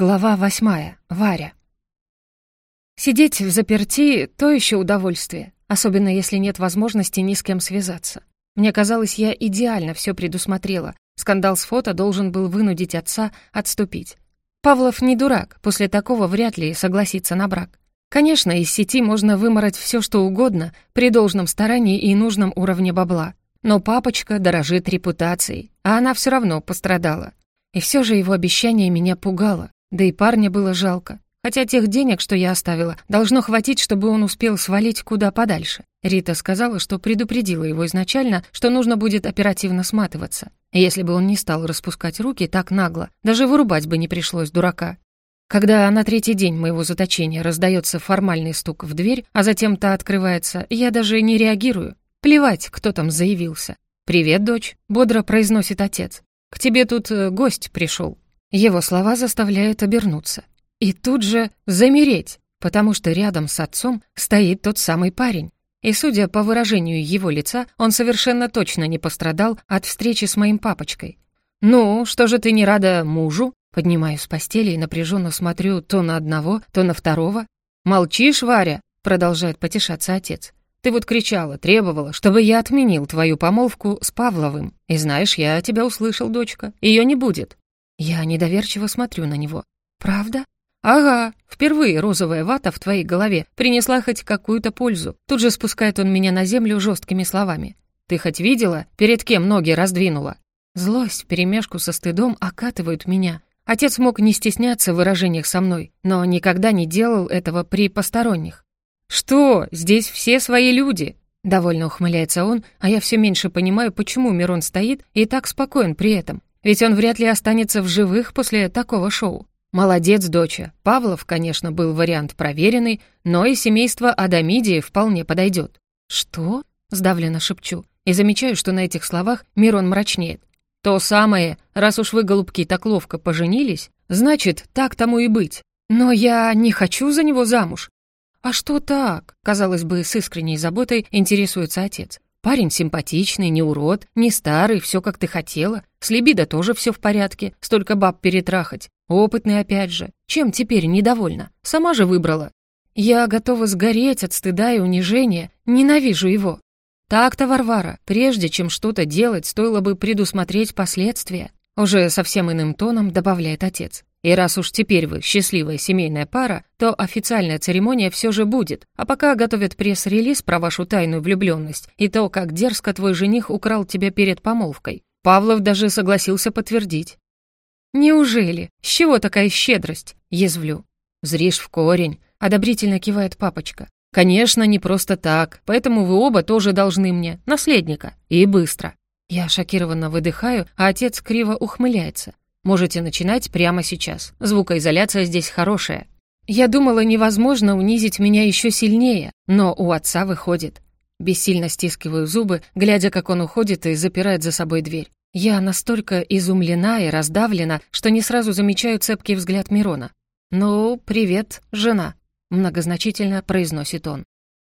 Глава восьмая. Варя. Сидеть в заперти — то еще удовольствие, особенно если нет возможности ни с кем связаться. Мне казалось, я идеально все предусмотрела. Скандал с фото должен был вынудить отца отступить. Павлов не дурак, после такого вряд ли согласится на брак. Конечно, из сети можно вымороть все, что угодно, при должном старании и нужном уровне бабла. Но папочка дорожит репутацией, а она все равно пострадала. И все же его обещание меня пугало. Да и парня было жалко. Хотя тех денег, что я оставила, должно хватить, чтобы он успел свалить куда подальше. Рита сказала, что предупредила его изначально, что нужно будет оперативно сматываться. Если бы он не стал распускать руки так нагло, даже вырубать бы не пришлось дурака. Когда на третий день моего заточения раздается формальный стук в дверь, а затем та открывается, я даже не реагирую. Плевать, кто там заявился. «Привет, дочь», — бодро произносит отец. «К тебе тут э, гость пришел». Его слова заставляют обернуться. И тут же замереть, потому что рядом с отцом стоит тот самый парень. И, судя по выражению его лица, он совершенно точно не пострадал от встречи с моим папочкой. «Ну, что же ты не рада мужу?» Поднимаюсь с постели и напряженно смотрю то на одного, то на второго. «Молчишь, Варя?» — продолжает потешаться отец. «Ты вот кричала, требовала, чтобы я отменил твою помолвку с Павловым. И знаешь, я тебя услышал, дочка. Ее не будет. Я недоверчиво смотрю на него. «Правда?» «Ага, впервые розовая вата в твоей голове принесла хоть какую-то пользу. Тут же спускает он меня на землю жесткими словами. Ты хоть видела, перед кем ноги раздвинула?» Злость вперемешку со стыдом окатывают меня. Отец мог не стесняться в выражениях со мной, но никогда не делал этого при посторонних. «Что? Здесь все свои люди!» Довольно ухмыляется он, а я все меньше понимаю, почему Мирон стоит и так спокоен при этом. Ведь он вряд ли останется в живых после такого шоу. Молодец, доча. Павлов, конечно, был вариант проверенный, но и семейство Адамидии вполне подойдет. «Что?» — сдавленно шепчу. И замечаю, что на этих словах Мирон мрачнеет. «То самое, раз уж вы, голубки, так ловко поженились, значит, так тому и быть. Но я не хочу за него замуж». «А что так?» — казалось бы, с искренней заботой интересуется отец. Парень симпатичный, не урод, не старый, все как ты хотела. С либидо тоже все в порядке, столько баб перетрахать. Опытный опять же. Чем теперь недовольна? Сама же выбрала. Я готова сгореть от стыда и унижения, ненавижу его. Так-то, Варвара, прежде чем что-то делать, стоило бы предусмотреть последствия. Уже совсем иным тоном добавляет отец. И раз уж теперь вы счастливая семейная пара, то официальная церемония все же будет. А пока готовят пресс-релиз про вашу тайную влюбленность и то, как дерзко твой жених украл тебя перед помолвкой. Павлов даже согласился подтвердить. «Неужели? С чего такая щедрость?» — язвлю. «Зришь в корень», — одобрительно кивает папочка. «Конечно, не просто так, поэтому вы оба тоже должны мне, наследника, и быстро». Я шокированно выдыхаю, а отец криво ухмыляется. Можете начинать прямо сейчас. Звукоизоляция здесь хорошая. Я думала, невозможно унизить меня еще сильнее, но у отца выходит. Бессильно стискиваю зубы, глядя, как он уходит и запирает за собой дверь. Я настолько изумлена и раздавлена, что не сразу замечаю цепкий взгляд Мирона. «Ну, привет, жена», — многозначительно произносит он.